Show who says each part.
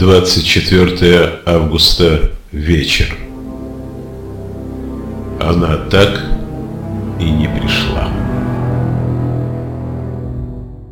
Speaker 1: 24 августа вечер. Она так и не пришла.